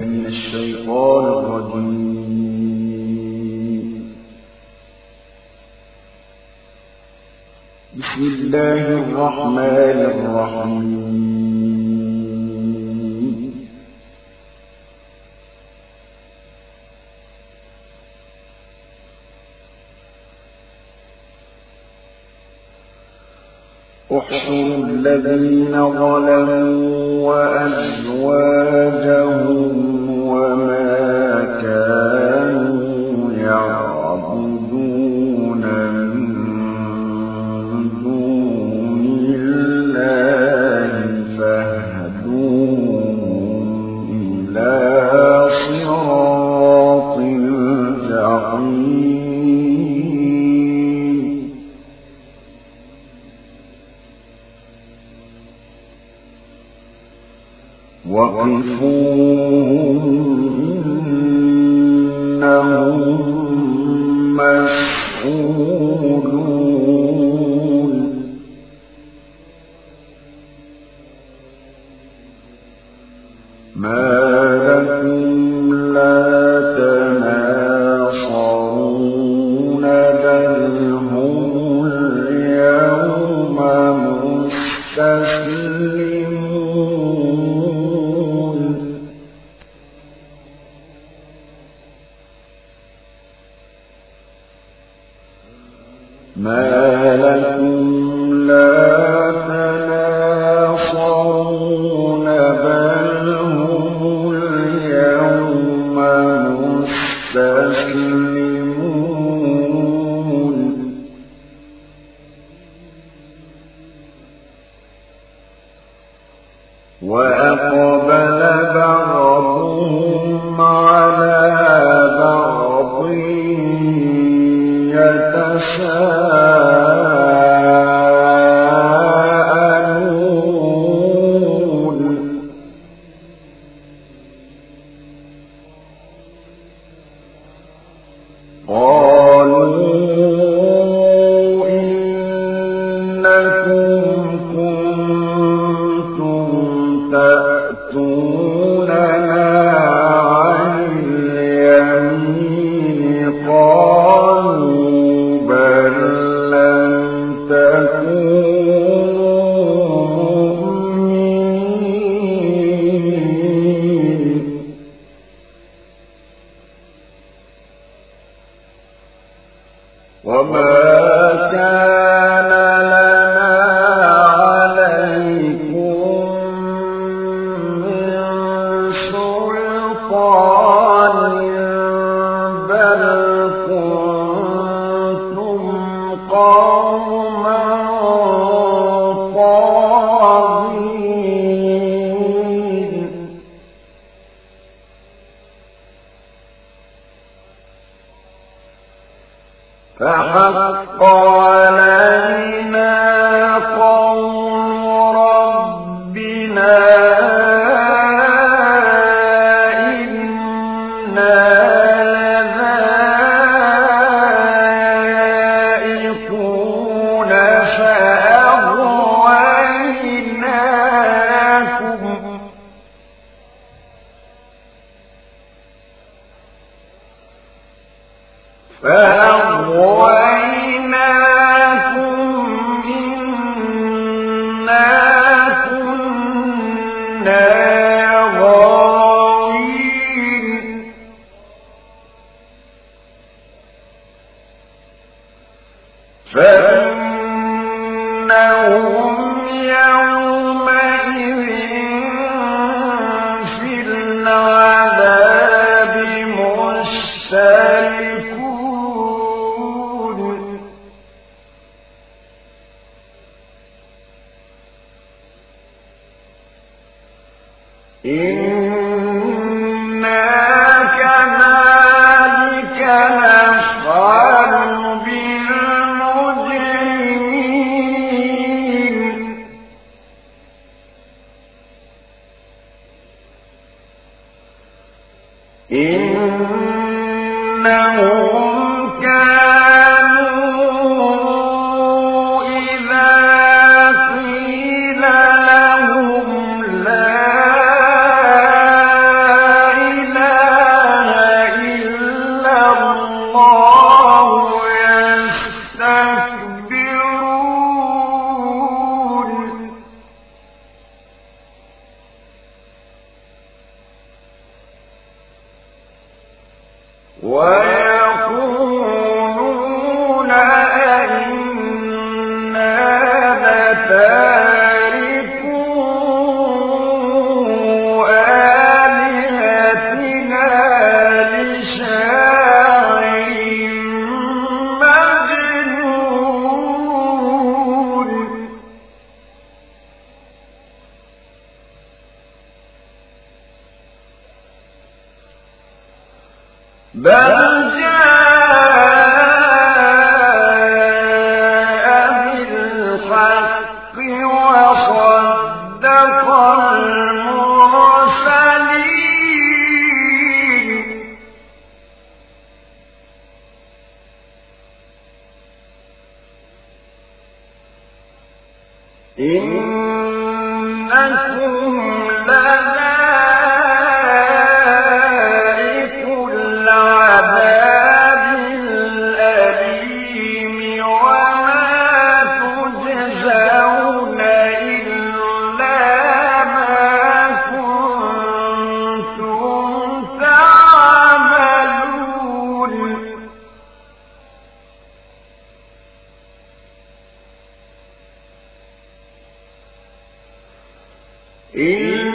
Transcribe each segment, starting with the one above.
من الشيطان الرجيم. بسم الله الرحمن الرحيم. احشروا الذين ظلموا وأزواجهم وقفوهم إنهم مسؤولون وأقبل بعضهم على بعض يتساءل وما كان فأغوى إنهم كانوا بل إن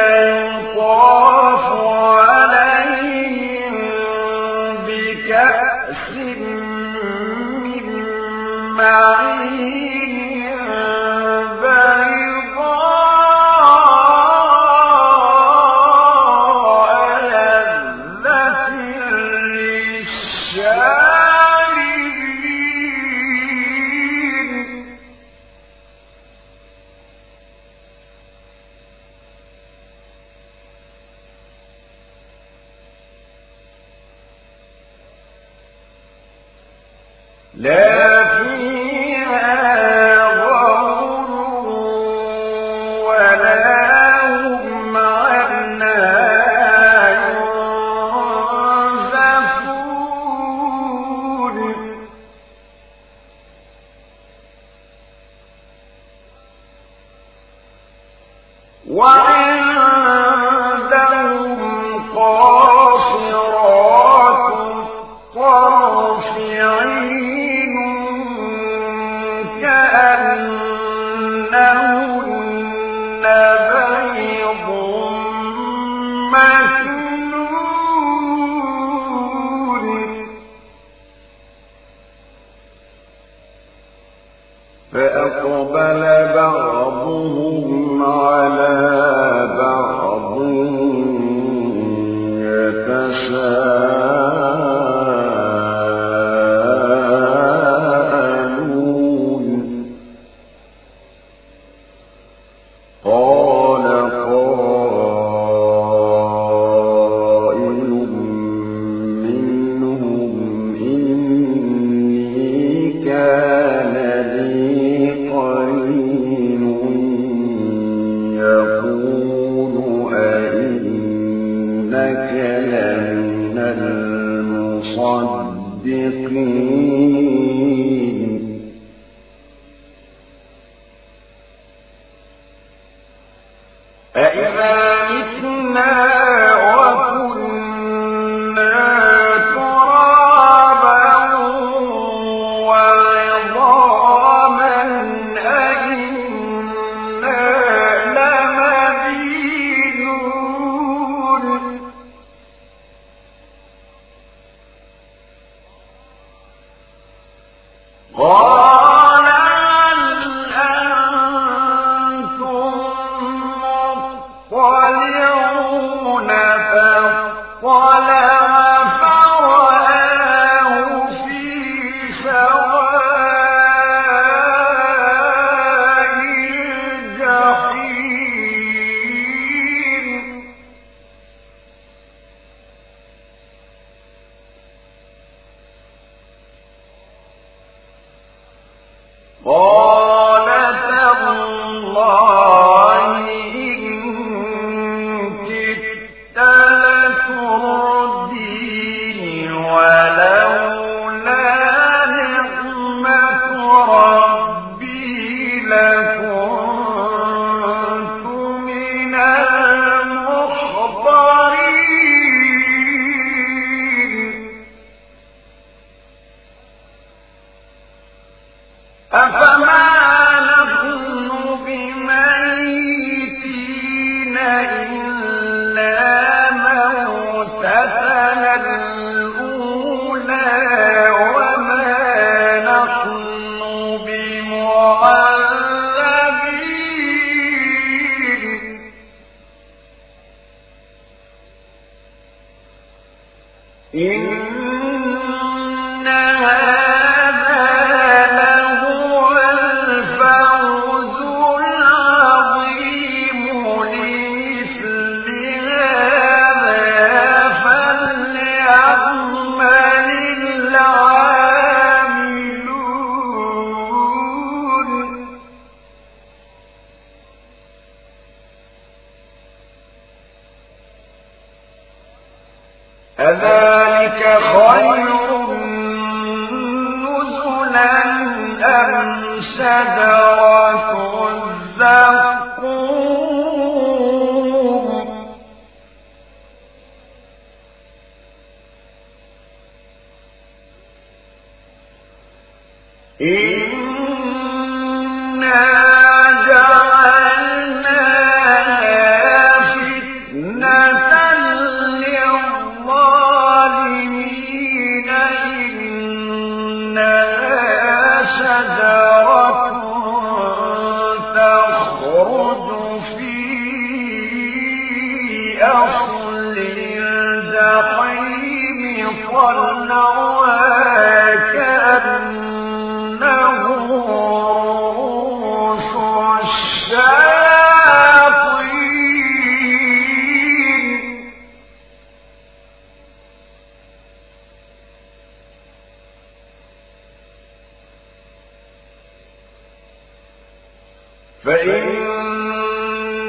يقال Wow. إن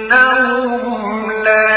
فإنهم لا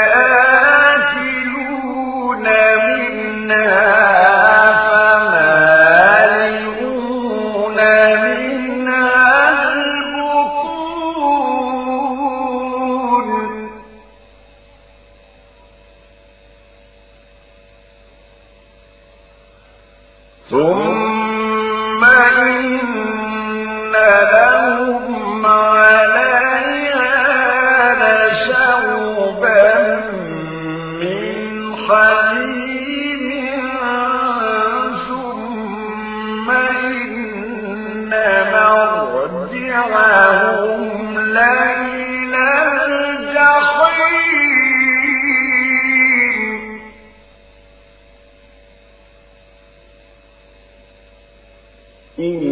كيف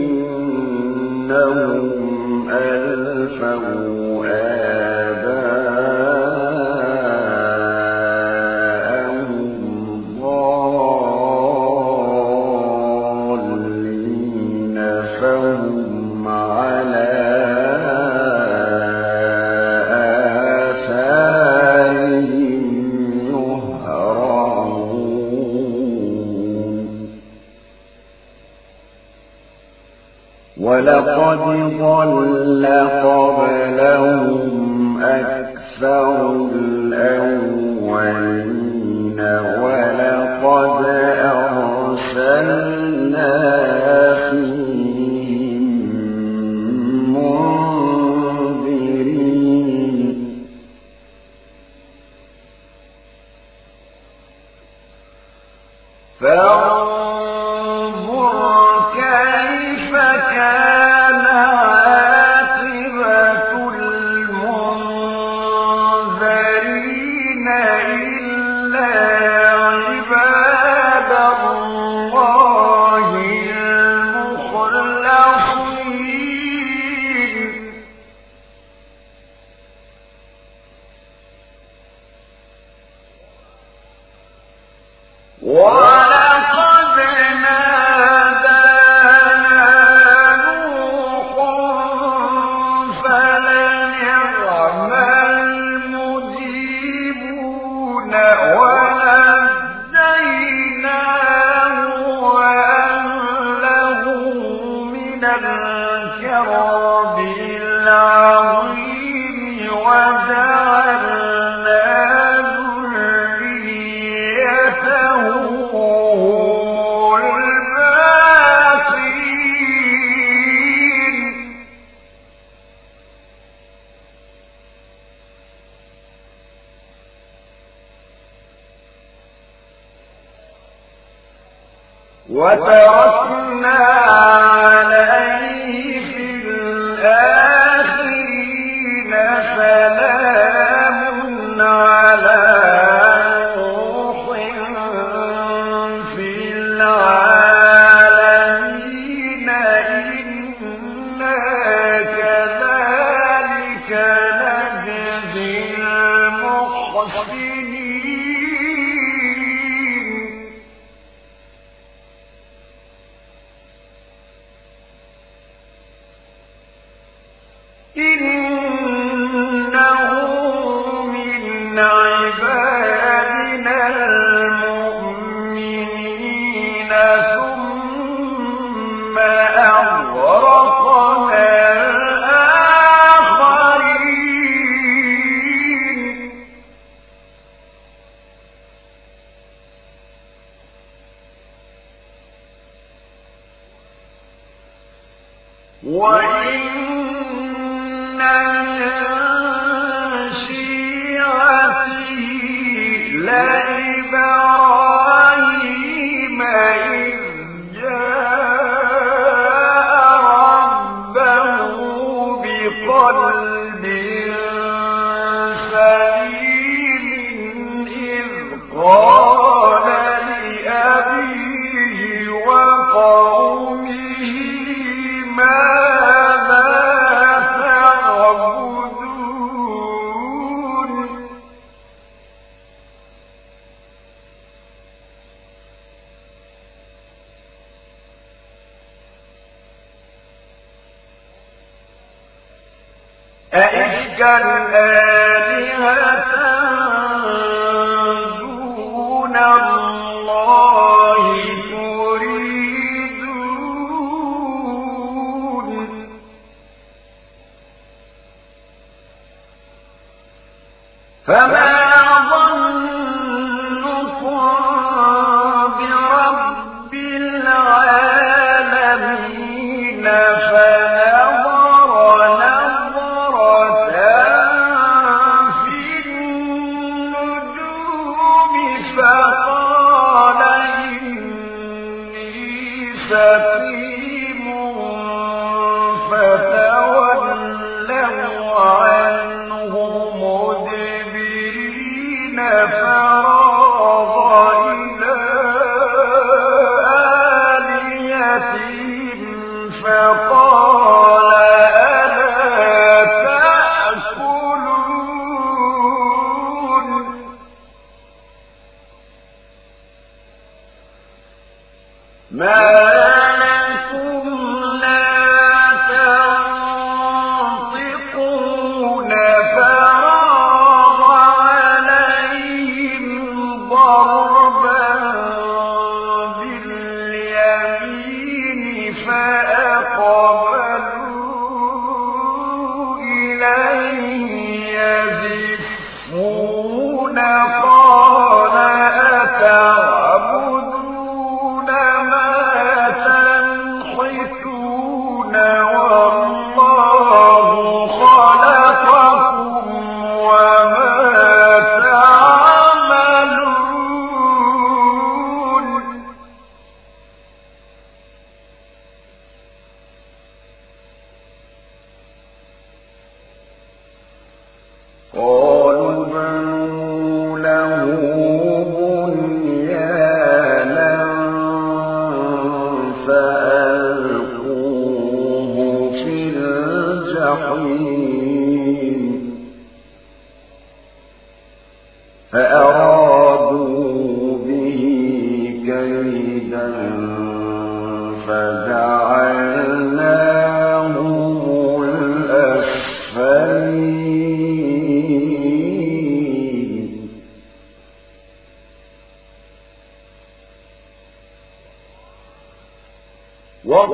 كان عاقبة وترى عبادي كالآلهة زَفِيمٌ فَتَوَلَّوْا عَنْهُ مُدْبِرِينَ What?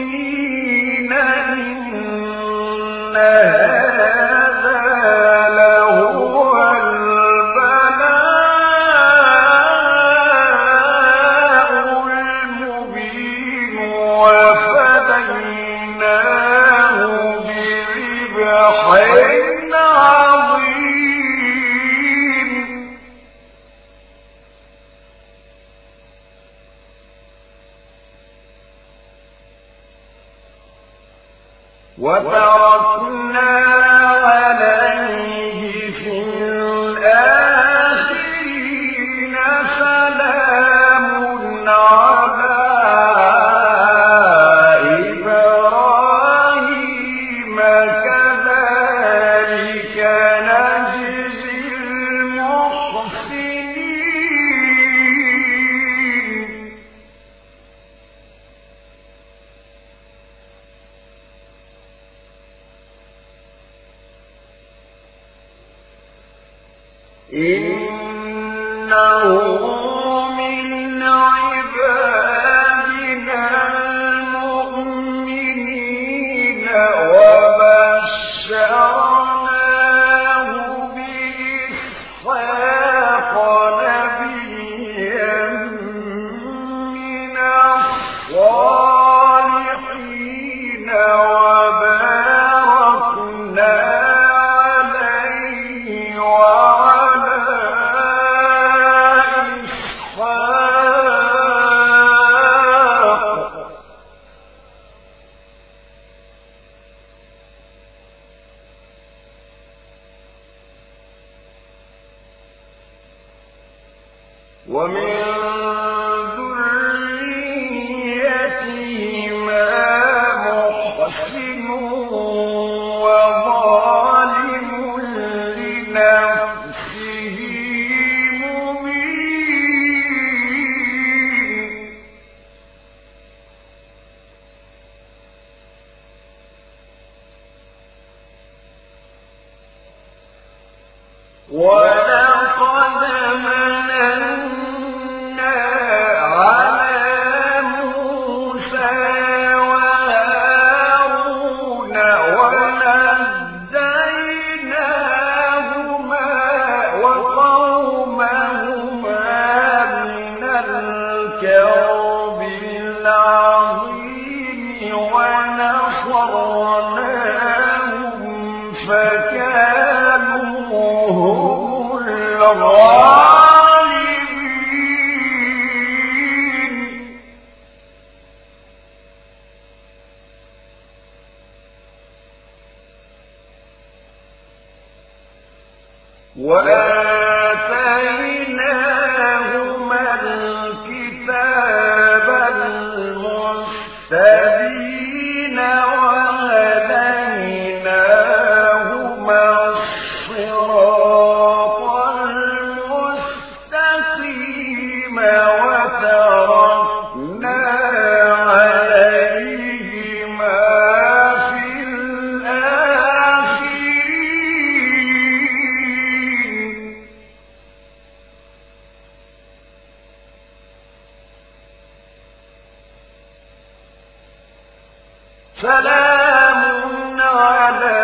إِنَّ ولقد مننا الله صدق